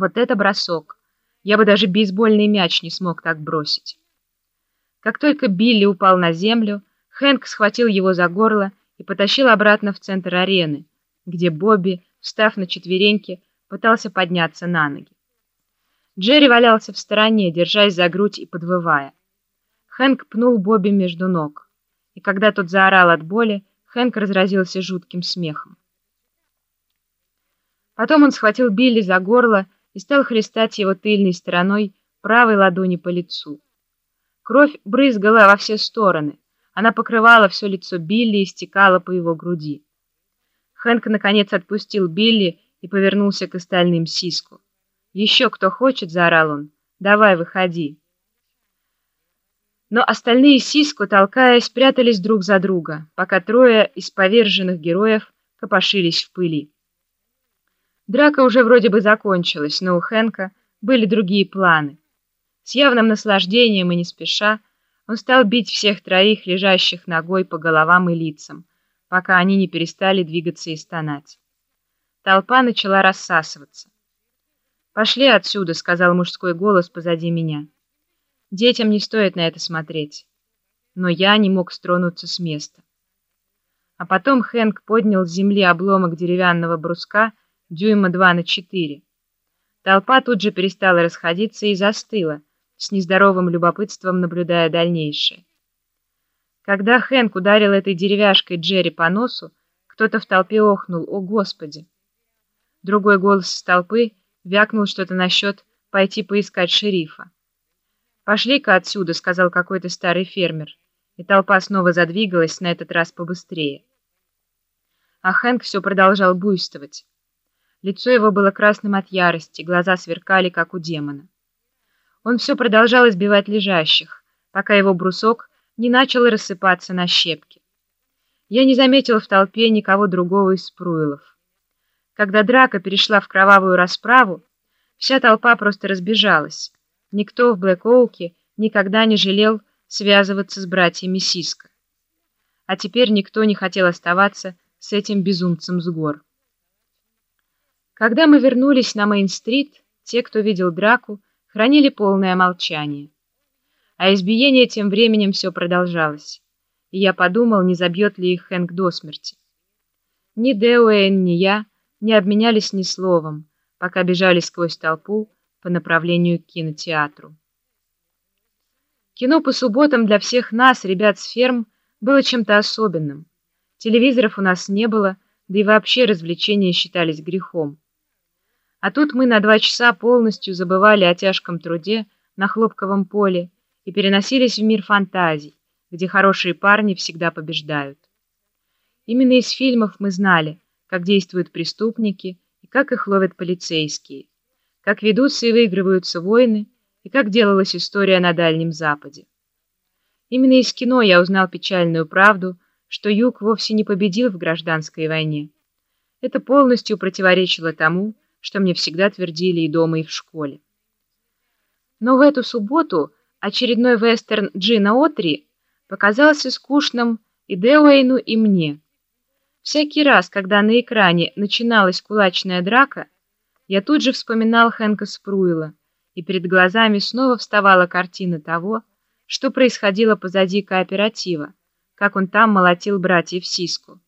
Вот это бросок! Я бы даже бейсбольный мяч не смог так бросить. Как только Билли упал на землю, Хэнк схватил его за горло и потащил обратно в центр арены, где Бобби, встав на четвереньки, пытался подняться на ноги. Джерри валялся в стороне, держась за грудь и подвывая. Хэнк пнул Бобби между ног, и когда тот заорал от боли, Хэнк разразился жутким смехом. Потом он схватил Билли за горло и стал хлестать его тыльной стороной правой ладони по лицу. Кровь брызгала во все стороны, она покрывала все лицо Билли и стекала по его груди. Хэнк наконец отпустил Билли и повернулся к остальным сиску. «Еще кто хочет?» — заорал он. «Давай, выходи». Но остальные сиску, толкаясь, прятались друг за друга, пока трое из поверженных героев копошились в пыли. Драка уже вроде бы закончилась, но у Хэнка были другие планы. С явным наслаждением и не спеша он стал бить всех троих, лежащих ногой по головам и лицам, пока они не перестали двигаться и стонать. Толпа начала рассасываться. «Пошли отсюда», — сказал мужской голос позади меня. «Детям не стоит на это смотреть». Но я не мог стронуться с места. А потом Хэнк поднял с земли обломок деревянного бруска дюйма два на четыре. Толпа тут же перестала расходиться и застыла, с нездоровым любопытством наблюдая дальнейшее. Когда Хэнк ударил этой деревяшкой Джерри по носу, кто-то в толпе охнул «О, Господи!». Другой голос из толпы вякнул что-то насчет пойти поискать шерифа. «Пошли-ка отсюда», — сказал какой-то старый фермер, и толпа снова задвигалась, на этот раз побыстрее. А Хэнк все продолжал буйствовать. Лицо его было красным от ярости, глаза сверкали, как у демона. Он все продолжал избивать лежащих, пока его брусок не начал рассыпаться на щепки. Я не заметил в толпе никого другого из спруилов. Когда драка перешла в кровавую расправу, вся толпа просто разбежалась. Никто в Блэк-Оуке никогда не жалел связываться с братьями Сиска. А теперь никто не хотел оставаться с этим безумцем с гор. Когда мы вернулись на Мейн-стрит, те, кто видел драку, хранили полное молчание. А избиение тем временем все продолжалось, и я подумал, не забьет ли их Хэнк до смерти. Ни Деуэн, ни я не обменялись ни словом, пока бежали сквозь толпу по направлению к кинотеатру. Кино по субботам для всех нас, ребят с ферм, было чем-то особенным. Телевизоров у нас не было, да и вообще развлечения считались грехом. А тут мы на два часа полностью забывали о тяжком труде на хлопковом поле и переносились в мир фантазий, где хорошие парни всегда побеждают. Именно из фильмов мы знали, как действуют преступники и как их ловят полицейские, как ведутся и выигрываются войны и как делалась история на Дальнем Западе. Именно из кино я узнал печальную правду, что Юг вовсе не победил в гражданской войне. Это полностью противоречило тому, что мне всегда твердили и дома, и в школе. Но в эту субботу очередной вестерн Джина Отри показался скучным и Деуэйну, и мне. Всякий раз, когда на экране начиналась кулачная драка, я тут же вспоминал Хэнка Спруила, и перед глазами снова вставала картина того, что происходило позади кооператива, как он там молотил братьев Сиску.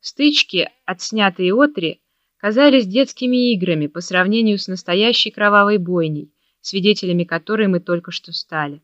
Стычки, отснятые Отри, казались детскими играми по сравнению с настоящей кровавой бойней, свидетелями которой мы только что стали.